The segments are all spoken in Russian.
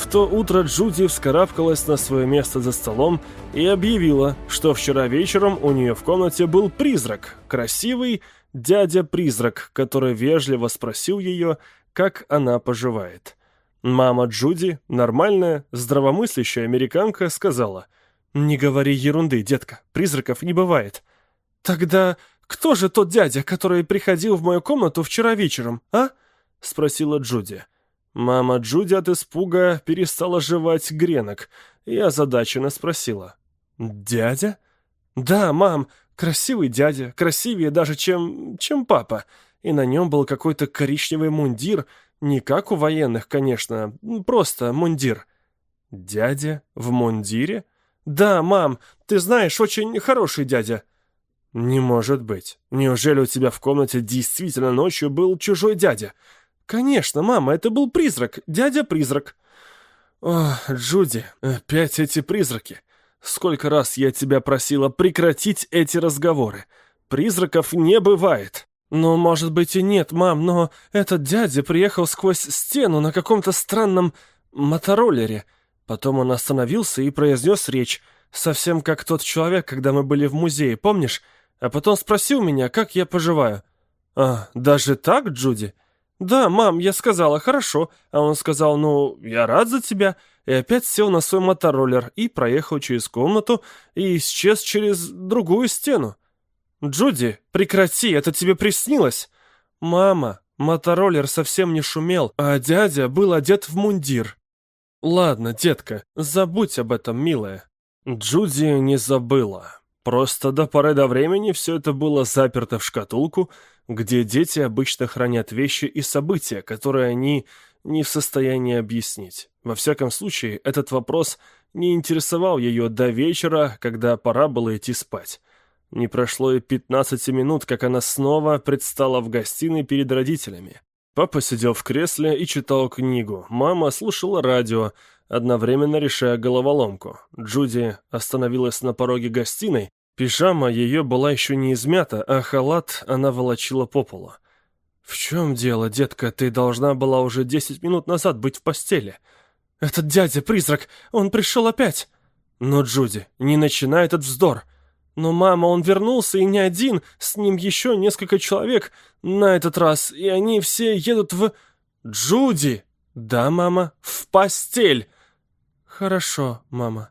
В то утро Джуди вскарабкалась на свое место за столом и объявила, что вчера вечером у нее в комнате был призрак, красивый дядя-призрак, который вежливо спросил ее, как она поживает. Мама Джуди, нормальная, здравомыслящая американка, сказала, «Не говори ерунды, детка, призраков не бывает». «Тогда кто же тот дядя, который приходил в мою комнату вчера вечером, а?» — спросила Джуди. Мама Джуди от испуга перестала жевать гренок и озадаченно спросила. «Дядя?» «Да, мам, красивый дядя, красивее даже, чем... чем папа. И на нем был какой-то коричневый мундир, не как у военных, конечно, просто мундир». «Дядя в мундире?» «Да, мам, ты знаешь, очень хороший дядя». «Не может быть. Неужели у тебя в комнате действительно ночью был чужой дядя?» «Конечно, мама, это был призрак, дядя-призрак». «О, Джуди, опять эти призраки. Сколько раз я тебя просила прекратить эти разговоры. Призраков не бывает». «Ну, может быть и нет, мам, но этот дядя приехал сквозь стену на каком-то странном мотороллере. Потом он остановился и произнес речь, совсем как тот человек, когда мы были в музее, помнишь? А потом спросил меня, как я поживаю». «А, даже так, Джуди?» «Да, мам, я сказала, хорошо». А он сказал, ну, я рад за тебя. И опять сел на свой мотороллер и проехал через комнату и исчез через другую стену. «Джуди, прекрати, это тебе приснилось?» «Мама, мотороллер совсем не шумел, а дядя был одет в мундир». «Ладно, детка, забудь об этом, милая». Джуди не забыла. Просто до поры до времени все это было заперто в шкатулку, где дети обычно хранят вещи и события, которые они не в состоянии объяснить. Во всяком случае, этот вопрос не интересовал ее до вечера, когда пора было идти спать. Не прошло и 15 минут, как она снова предстала в гостиной перед родителями. Папа сидел в кресле и читал книгу. Мама слушала радио, одновременно решая головоломку. Джуди остановилась на пороге гостиной. Пижама ее была еще не измята, а халат она волочила по полу. «В чем дело, детка? Ты должна была уже десять минут назад быть в постели. Этот дядя-призрак, он пришел опять!» «Но, Джуди, не начинай этот вздор!» «Но, мама, он вернулся, и не один, с ним еще несколько человек на этот раз, и они все едут в...» «Джуди!» «Да, мама, в постель!» «Хорошо, мама».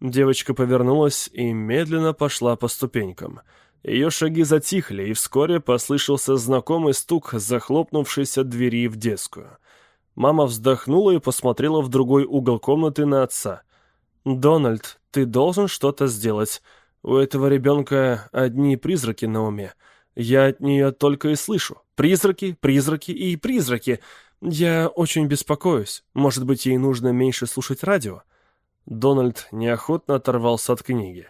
Девочка повернулась и медленно пошла по ступенькам. Ее шаги затихли, и вскоре послышался знакомый стук захлопнувшейся двери в детскую. Мама вздохнула и посмотрела в другой угол комнаты на отца. «Дональд, ты должен что-то сделать. У этого ребенка одни призраки на уме. Я от нее только и слышу. Призраки, призраки и призраки. «Я очень беспокоюсь. Может быть, ей нужно меньше слушать радио?» Дональд неохотно оторвался от книги.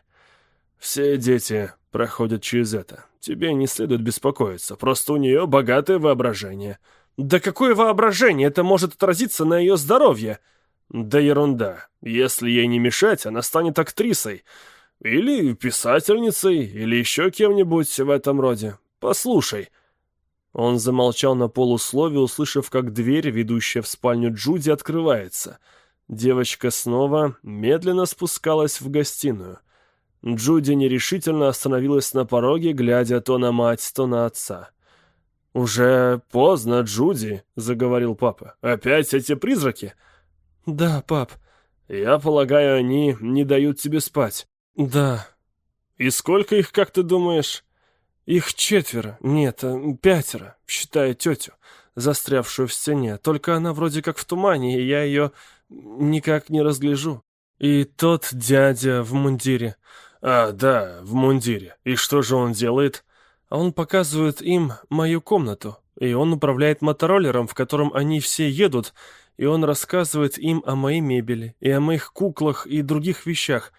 «Все дети проходят через это. Тебе не следует беспокоиться, просто у нее богатое воображение». «Да какое воображение? Это может отразиться на ее здоровье!» «Да ерунда. Если ей не мешать, она станет актрисой. Или писательницей, или еще кем-нибудь в этом роде. Послушай». Он замолчал на полуслове, услышав, как дверь, ведущая в спальню Джуди, открывается. Девочка снова медленно спускалась в гостиную. Джуди нерешительно остановилась на пороге, глядя то на мать, то на отца. «Уже поздно, Джуди», — заговорил папа. «Опять эти призраки?» «Да, пап». «Я полагаю, они не дают тебе спать». «Да». «И сколько их, как ты думаешь?» Их четверо, нет, э, пятеро, считая тетю, застрявшую в стене. Только она вроде как в тумане, и я ее никак не разгляжу. И тот дядя в мундире. А, да, в мундире. И что же он делает? Он показывает им мою комнату. И он управляет мотороллером, в котором они все едут, и он рассказывает им о моей мебели, и о моих куклах и других вещах.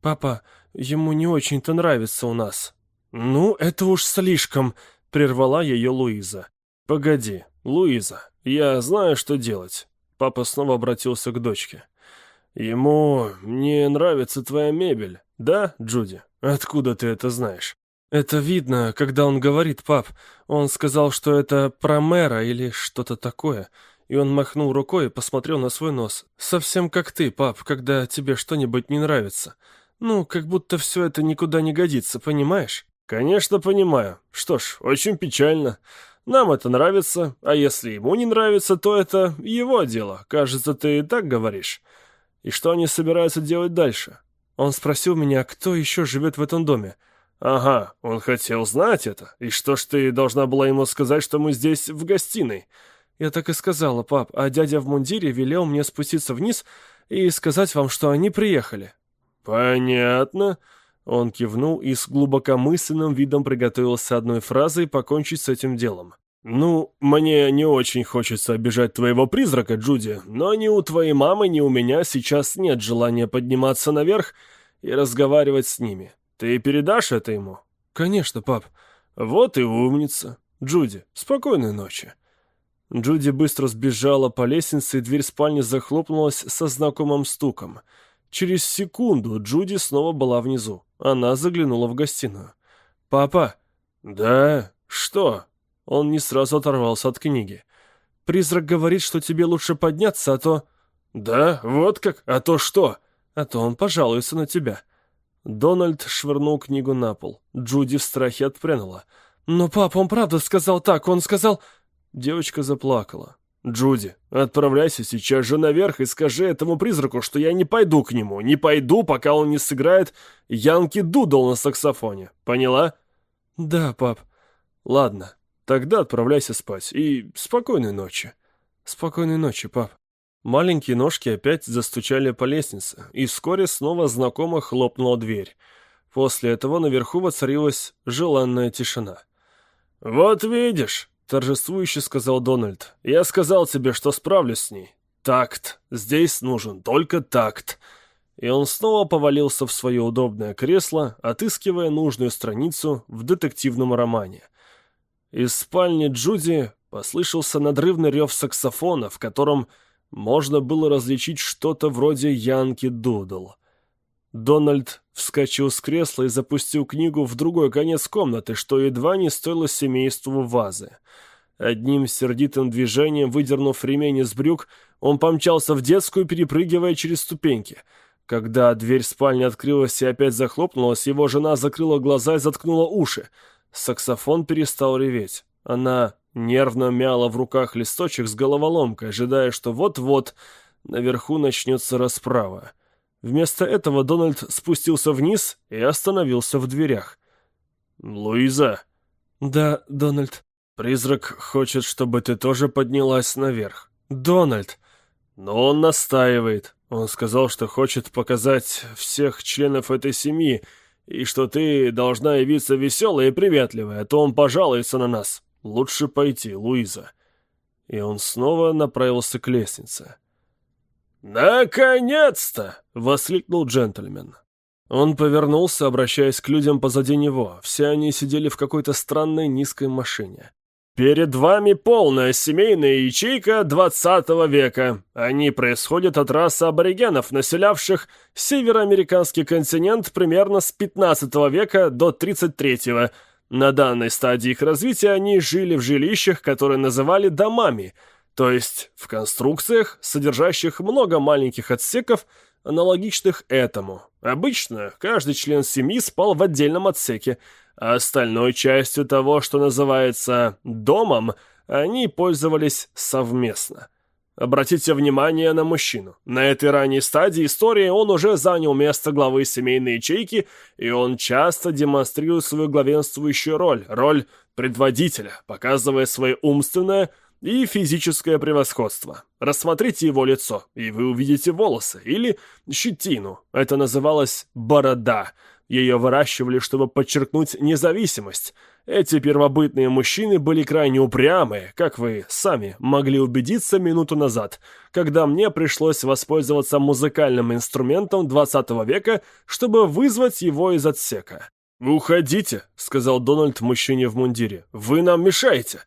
Папа, ему не очень-то нравится у нас. «Ну, это уж слишком», — прервала ее Луиза. «Погоди, Луиза, я знаю, что делать». Папа снова обратился к дочке. «Ему не нравится твоя мебель, да, Джуди? Откуда ты это знаешь?» «Это видно, когда он говорит, пап. Он сказал, что это про мэра или что-то такое. И он махнул рукой и посмотрел на свой нос. «Совсем как ты, пап, когда тебе что-нибудь не нравится. Ну, как будто все это никуда не годится, понимаешь?» «Конечно, понимаю. Что ж, очень печально. Нам это нравится, а если ему не нравится, то это его дело. Кажется, ты и так говоришь. И что они собираются делать дальше?» Он спросил меня, кто еще живет в этом доме. «Ага, он хотел знать это. И что ж ты должна была ему сказать, что мы здесь в гостиной?» «Я так и сказала, пап, а дядя в мундире велел мне спуститься вниз и сказать вам, что они приехали». «Понятно». Он кивнул и с глубокомысленным видом приготовился одной фразой покончить с этим делом. «Ну, мне не очень хочется обижать твоего призрака, Джуди, но ни у твоей мамы, ни у меня сейчас нет желания подниматься наверх и разговаривать с ними. Ты передашь это ему?» «Конечно, пап». «Вот и умница. Джуди, спокойной ночи». Джуди быстро сбежала по лестнице, и дверь спальни захлопнулась со знакомым стуком. Через секунду Джуди снова была внизу. Она заглянула в гостиную. «Папа!» «Да? Что?» Он не сразу оторвался от книги. «Призрак говорит, что тебе лучше подняться, а то...» «Да? Вот как? А то что?» «А то он пожалуется на тебя». Дональд швырнул книгу на пол. Джуди в страхе отпрянула. «Но папа, он правда сказал так, он сказал...» Девочка заплакала. «Джуди, отправляйся сейчас же наверх и скажи этому призраку, что я не пойду к нему, не пойду, пока он не сыграет Янки Дудл на саксофоне. Поняла?» «Да, пап». «Ладно, тогда отправляйся спать и спокойной ночи». «Спокойной ночи, пап». Маленькие ножки опять застучали по лестнице, и вскоре снова знакомо хлопнула дверь. После этого наверху воцарилась желанная тишина. «Вот видишь», — торжествующе сказал Дональд, — «я сказал тебе, что справлюсь с ней. Такт. Здесь нужен только такт». И он снова повалился в свое удобное кресло, отыскивая нужную страницу в детективном романе. Из спальни Джуди послышался надрывный рев саксофона, в котором можно было различить что-то вроде Янки Дудл. Дональд вскочил с кресла и запустил книгу в другой конец комнаты, что едва не стоило семейству вазы. Одним сердитым движением, выдернув ремень из брюк, он помчался в детскую, перепрыгивая через ступеньки. Когда дверь спальни открылась и опять захлопнулась, его жена закрыла глаза и заткнула уши. Саксофон перестал реветь. Она нервно мяла в руках листочек с головоломкой, ожидая, что вот-вот наверху начнется расправа. Вместо этого Дональд спустился вниз и остановился в дверях. «Луиза!» «Да, Дональд». «Призрак хочет, чтобы ты тоже поднялась наверх». «Дональд!» «Но он настаивает. Он сказал, что хочет показать всех членов этой семьи, и что ты должна явиться веселой и приветливой, а то он пожалуется на нас. Лучше пойти, Луиза». И он снова направился к лестнице. «Наконец-то!» — воскликнул джентльмен. Он повернулся, обращаясь к людям позади него. Все они сидели в какой-то странной низкой машине. «Перед вами полная семейная ячейка двадцатого века. Они происходят от расы аборигенов, населявших североамериканский континент примерно с 15 века до 33-го. На данной стадии их развития они жили в жилищах, которые называли домами, то есть в конструкциях, содержащих много маленьких отсеков, аналогичных этому. Обычно каждый член семьи спал в отдельном отсеке, а остальной частью того, что называется «домом», они пользовались совместно. Обратите внимание на мужчину. На этой ранней стадии истории он уже занял место главы семейной ячейки, и он часто демонстрирует свою главенствующую роль, роль предводителя, показывая свое умственное и физическое превосходство. Рассмотрите его лицо, и вы увидите волосы или щетину. Это называлось «борода». Ее выращивали, чтобы подчеркнуть независимость. Эти первобытные мужчины были крайне упрямые, как вы сами могли убедиться минуту назад, когда мне пришлось воспользоваться музыкальным инструментом 20 века, чтобы вызвать его из отсека. «Уходите», — сказал Дональд мужчине в мундире. «Вы нам мешаете».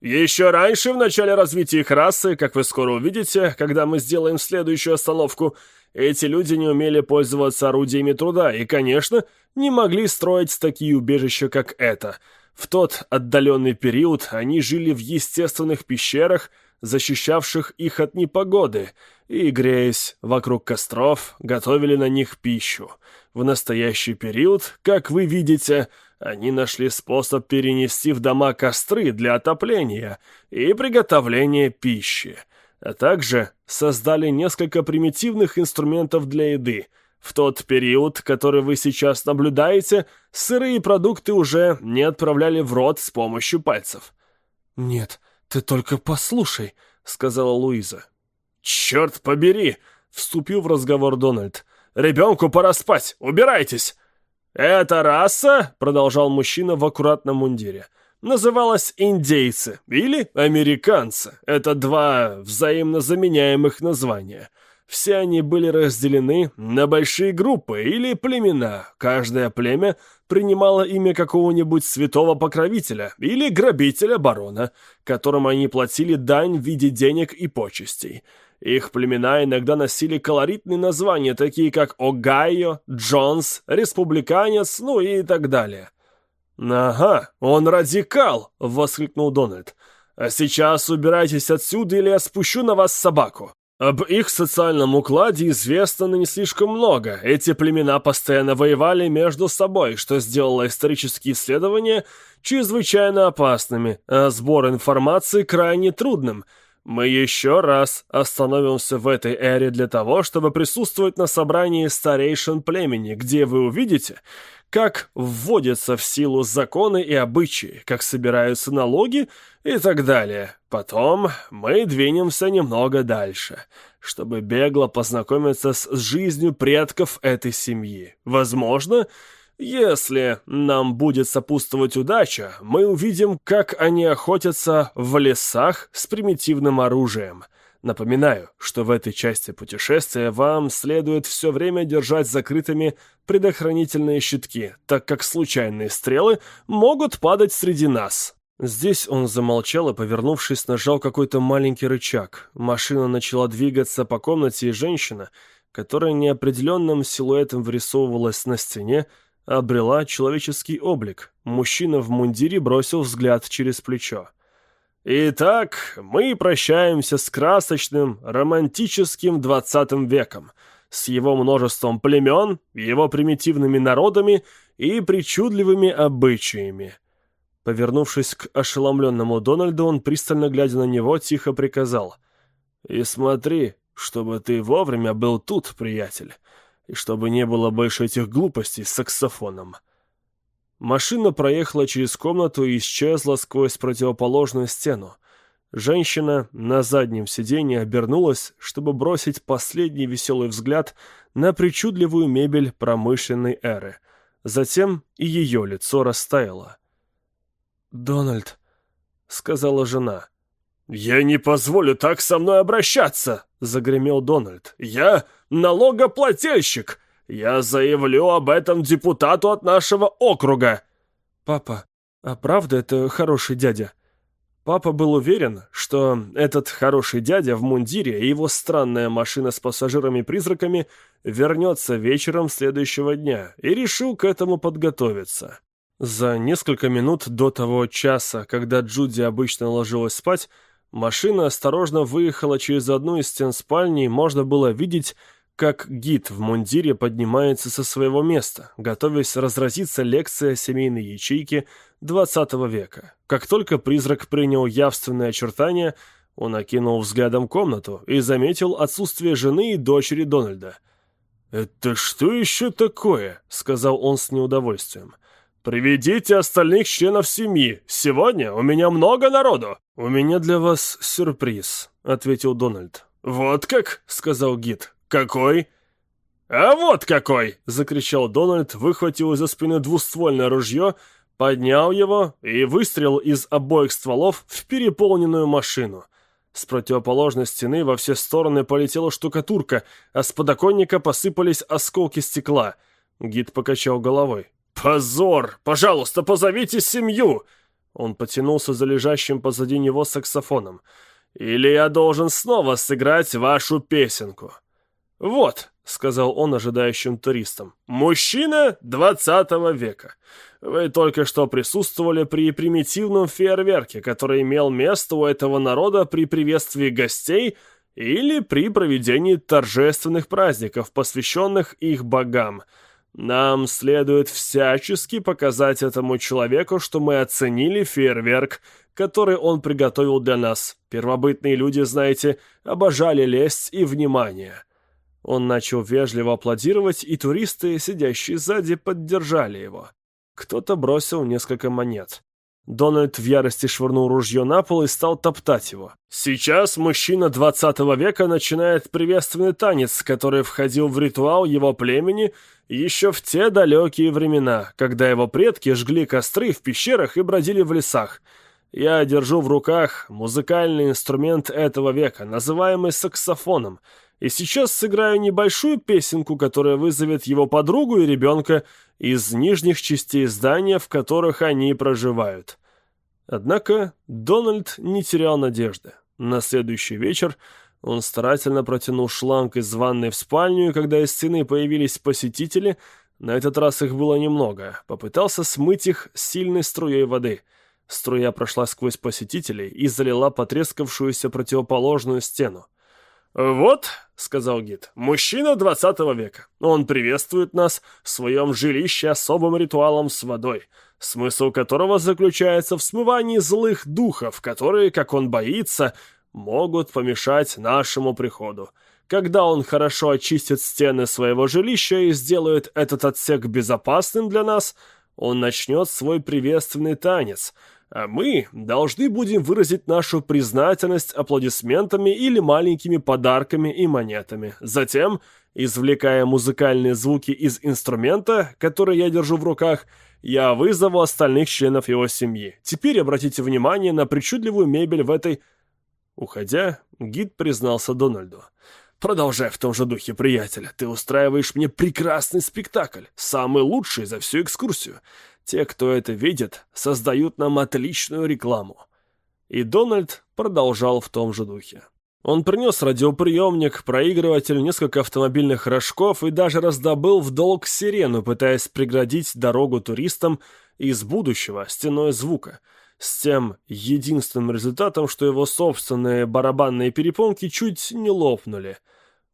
Еще раньше, в начале развития их расы, как вы скоро увидите, когда мы сделаем следующую остановку, эти люди не умели пользоваться орудиями труда и, конечно, не могли строить такие убежища, как это. В тот отдаленный период они жили в естественных пещерах, защищавших их от непогоды, и, греясь вокруг костров, готовили на них пищу. В настоящий период, как вы видите, они нашли способ перенести в дома костры для отопления и приготовления пищи, а также создали несколько примитивных инструментов для еды. В тот период, который вы сейчас наблюдаете, сырые продукты уже не отправляли в рот с помощью пальцев. «Нет, ты только послушай», — сказала Луиза. «Черт побери!» — вступил в разговор Дональд. «Ребенку пора спать! Убирайтесь!» «Эта раса», — продолжал мужчина в аккуратном мундире, называлась индейцы или американцы. Это два взаимно заменяемых названия. Все они были разделены на большие группы или племена. Каждое племя принимало имя какого-нибудь святого покровителя или грабителя-барона, которым они платили дань в виде денег и почестей. Их племена иногда носили колоритные названия, такие как Огайо, Джонс, Республиканец, ну и так далее. «Ага, он радикал!» — воскликнул Дональд. «А сейчас убирайтесь отсюда, или я спущу на вас собаку». Об их социальном укладе известно не слишком много. Эти племена постоянно воевали между собой, что сделало исторические исследования чрезвычайно опасными, а сбор информации крайне трудным — мы еще раз остановимся в этой эре для того, чтобы присутствовать на собрании старейшин племени, где вы увидите, как вводятся в силу законы и обычаи, как собираются налоги и так далее. Потом мы двинемся немного дальше, чтобы бегло познакомиться с жизнью предков этой семьи. Возможно, если нам будет сопутствовать удача, мы увидим, как они охотятся в лесах с примитивным оружием. Напоминаю, что в этой части путешествия вам следует все время держать закрытыми предохранительные щитки, так как случайные стрелы могут падать среди нас. Здесь он замолчал и, повернувшись, нажал какой-то маленький рычаг. Машина начала двигаться по комнате, и женщина, которая неопределенным силуэтом вырисовывалась на стене, обрела человеческий облик. Мужчина в мундире бросил взгляд через плечо. «Итак, мы прощаемся с красочным, романтическим двадцатым веком, с его множеством племен, его примитивными народами и причудливыми обычаями». Повернувшись к ошеломленному Дональду, он, пристально глядя на него, тихо приказал. «И смотри, чтобы ты вовремя был тут, приятель и чтобы не было больше этих глупостей с саксофоном. Машина проехала через комнату и исчезла сквозь противоположную стену. Женщина на заднем сиденье обернулась, чтобы бросить последний веселый взгляд на причудливую мебель промышленной эры. Затем и ее лицо растаяло. «Дональд», — сказала жена. «Я не позволю так со мной обращаться!» — загремел Дональд. «Я налогоплательщик! Я заявлю об этом депутату от нашего округа!» «Папа, а правда это хороший дядя?» Папа был уверен, что этот хороший дядя в мундире и его странная машина с пассажирами-призраками вернется вечером следующего дня и решил к этому подготовиться. За несколько минут до того часа, когда Джуди обычно ложилась спать, Машина осторожно выехала через одну из стен спальни, и можно было видеть, как гид в мундире поднимается со своего места, готовясь разразиться лекция семейной ячейки XX века. Как только призрак принял явственные очертания, он окинул взглядом комнату и заметил отсутствие жены и дочери Дональда. «Это что еще такое?» — сказал он с неудовольствием. — «Приведите остальных членов семьи. Сегодня у меня много народу». «У меня для вас сюрприз», — ответил Дональд. «Вот как?» — сказал гид. «Какой?» «А вот какой!» — закричал Дональд, выхватил из-за спины двуствольное ружье, поднял его и выстрелил из обоих стволов в переполненную машину. С противоположной стены во все стороны полетела штукатурка, а с подоконника посыпались осколки стекла. Гид покачал головой. «Позор! Пожалуйста, позовите семью!» Он потянулся за лежащим позади него саксофоном. «Или я должен снова сыграть вашу песенку?» «Вот», — сказал он ожидающим туристам, — «мужчина двадцатого века. Вы только что присутствовали при примитивном фейерверке, который имел место у этого народа при приветствии гостей или при проведении торжественных праздников, посвященных их богам. Нам следует всячески показать этому человеку, что мы оценили фейерверк, который он приготовил для нас. Первобытные люди, знаете, обожали лесть и внимание. Он начал вежливо аплодировать, и туристы, сидящие сзади, поддержали его. Кто-то бросил несколько монет. Дональд в ярости швырнул ружье на пол и стал топтать его. Сейчас мужчина 20 века начинает приветственный танец, который входил в ритуал его племени еще в те далекие времена, когда его предки жгли костры в пещерах и бродили в лесах. Я держу в руках музыкальный инструмент этого века, называемый саксофоном — и сейчас сыграю небольшую песенку, которая вызовет его подругу и ребенка из нижних частей здания, в которых они проживают. Однако Дональд не терял надежды. На следующий вечер он старательно протянул шланг из ванной в спальню, и когда из стены появились посетители, на этот раз их было немного, попытался смыть их сильной струей воды. Струя прошла сквозь посетителей и залила потрескавшуюся противоположную стену. «Вот», — сказал гид, — «мужчина двадцатого века. Он приветствует нас в своем жилище особым ритуалом с водой, смысл которого заключается в смывании злых духов, которые, как он боится, могут помешать нашему приходу. Когда он хорошо очистит стены своего жилища и сделает этот отсек безопасным для нас, он начнет свой приветственный танец — а мы должны будем выразить нашу признательность аплодисментами или маленькими подарками и монетами. Затем, извлекая музыкальные звуки из инструмента, который я держу в руках, я вызову остальных членов его семьи. Теперь обратите внимание на причудливую мебель в этой... Уходя, гид признался Дональду. «Продолжай в том же духе, приятель. Ты устраиваешь мне прекрасный спектакль, самый лучший за всю экскурсию. Те, кто это видит, создают нам отличную рекламу. И Дональд продолжал в том же духе. Он принес радиоприемник, проигрыватель, несколько автомобильных рожков и даже раздобыл в долг сирену, пытаясь преградить дорогу туристам из будущего стеной звука, с тем единственным результатом, что его собственные барабанные перепонки чуть не лопнули.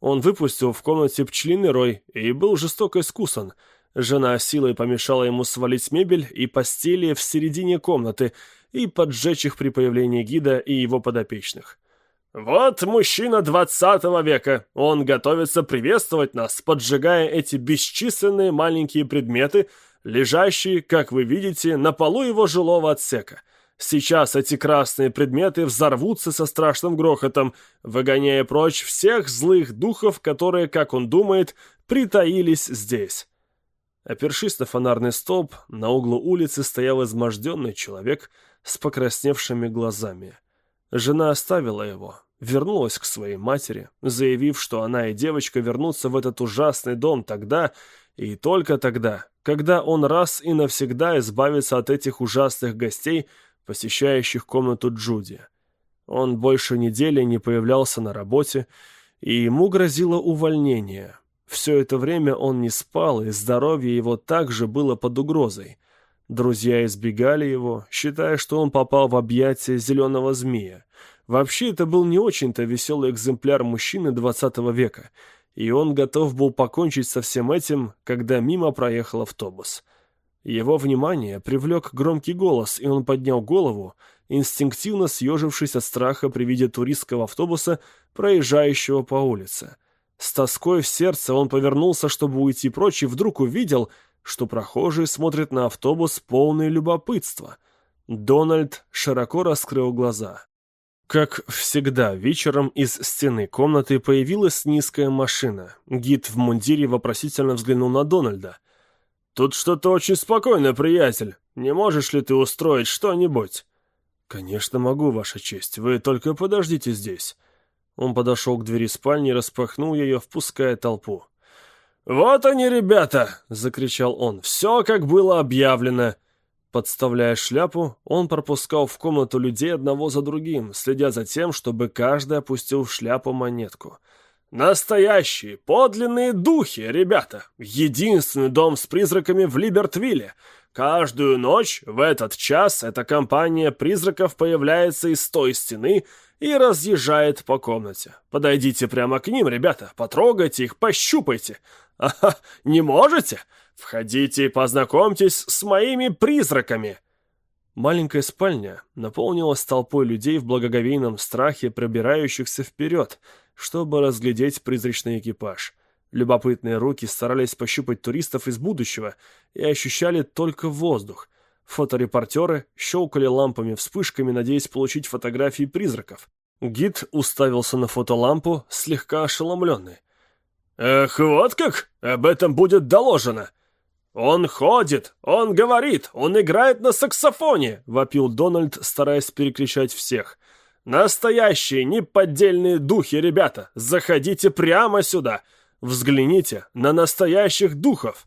Он выпустил в комнате пчелиный рой и был жестоко искусан — Жена силой помешала ему свалить мебель и постели в середине комнаты и поджечь их при появлении гида и его подопечных. «Вот мужчина двадцатого века. Он готовится приветствовать нас, поджигая эти бесчисленные маленькие предметы, лежащие, как вы видите, на полу его жилого отсека. Сейчас эти красные предметы взорвутся со страшным грохотом, выгоняя прочь всех злых духов, которые, как он думает, притаились здесь». Опершись на фонарный столб, на углу улицы стоял изможденный человек с покрасневшими глазами. Жена оставила его, вернулась к своей матери, заявив, что она и девочка вернутся в этот ужасный дом тогда и только тогда, когда он раз и навсегда избавится от этих ужасных гостей, посещающих комнату Джуди. Он больше недели не появлялся на работе, и ему грозило увольнение, все это время он не спал, и здоровье его также было под угрозой. Друзья избегали его, считая, что он попал в объятия зеленого змея. Вообще, это был не очень-то веселый экземпляр мужчины двадцатого века, и он готов был покончить со всем этим, когда мимо проехал автобус. Его внимание привлек громкий голос, и он поднял голову, инстинктивно съежившись от страха при виде туристского автобуса, проезжающего по улице. С тоской в сердце он повернулся, чтобы уйти прочь, и вдруг увидел, что прохожие смотрят на автобус полное любопытство. Дональд широко раскрыл глаза. Как всегда, вечером из стены комнаты появилась низкая машина. Гид в мундире вопросительно взглянул на Дональда. «Тут что-то очень спокойно, приятель. Не можешь ли ты устроить что-нибудь?» «Конечно могу, Ваша честь. Вы только подождите здесь». Он подошел к двери спальни и распахнул ее, впуская толпу. «Вот они, ребята!» — закричал он. «Все, как было объявлено!» Подставляя шляпу, он пропускал в комнату людей одного за другим, следя за тем, чтобы каждый опустил в шляпу монетку. «Настоящие, подлинные духи, ребята! Единственный дом с призраками в Либертвилле! Каждую ночь в этот час эта компания призраков появляется из той стены и разъезжает по комнате. Подойдите прямо к ним, ребята, потрогайте их, пощупайте. Ага, не можете? Входите и познакомьтесь с моими призраками. Маленькая спальня наполнилась толпой людей в благоговейном страхе, пробирающихся вперед, чтобы разглядеть призрачный экипаж. Любопытные руки старались пощупать туристов из будущего и ощущали только воздух. Фоторепортеры щелкали лампами-вспышками, надеясь получить фотографии призраков. Гид уставился на фотолампу, слегка ошеломленный. «Эх, вот как? Об этом будет доложено!» «Он ходит, он говорит, он играет на саксофоне!» — вопил Дональд, стараясь перекричать всех. «Настоящие, неподдельные духи, ребята! Заходите прямо сюда! Взгляните на настоящих духов!»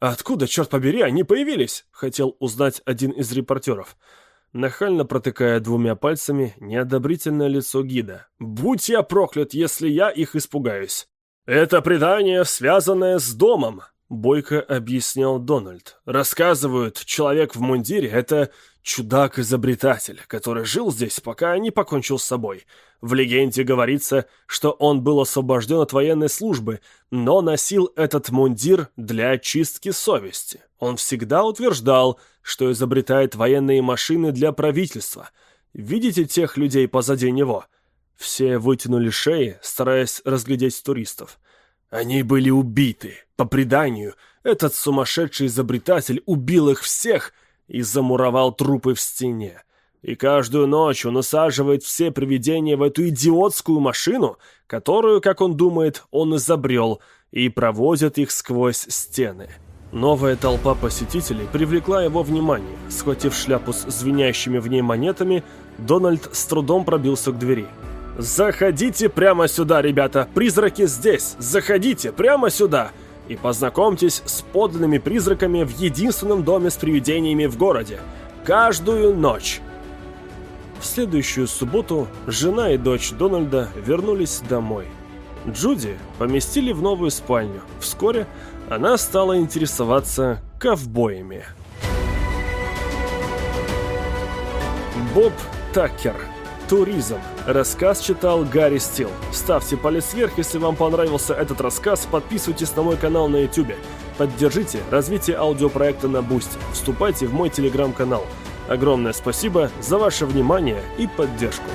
«Откуда, черт побери, они появились?» — хотел узнать один из репортеров. Нахально протыкая двумя пальцами неодобрительное лицо гида. «Будь я проклят, если я их испугаюсь!» «Это предание, связанное с домом», — бойко объяснял Дональд. «Рассказывают, человек в мундире — это чудак-изобретатель, который жил здесь, пока не покончил с собой. В легенде говорится, что он был освобожден от военной службы, но носил этот мундир для очистки совести. Он всегда утверждал, что изобретает военные машины для правительства. Видите тех людей позади него?» Все вытянули шеи, стараясь разглядеть туристов. Они были убиты. По преданию, этот сумасшедший изобретатель убил их всех и замуровал трупы в стене. И каждую ночь он усаживает все привидения в эту идиотскую машину, которую, как он думает, он изобрел, и проводит их сквозь стены. Новая толпа посетителей привлекла его внимание. Схватив шляпу с звенящими в ней монетами, Дональд с трудом пробился к двери. «Заходите прямо сюда, ребята! Призраки здесь! Заходите прямо сюда!» И познакомьтесь с подлинными призраками в единственном доме с привидениями в городе. Каждую ночь. В следующую субботу жена и дочь Дональда вернулись домой. Джуди поместили в новую спальню. Вскоре она стала интересоваться ковбоями. Боб Такер Туризм. Рассказ читал Гарри Стил. Ставьте палец вверх, если вам понравился этот рассказ, подписывайтесь на мой канал на YouTube. Поддержите развитие аудиопроекта на Boosty. Вступайте в мой телеграм-канал. Огромное спасибо за ваше внимание и поддержку.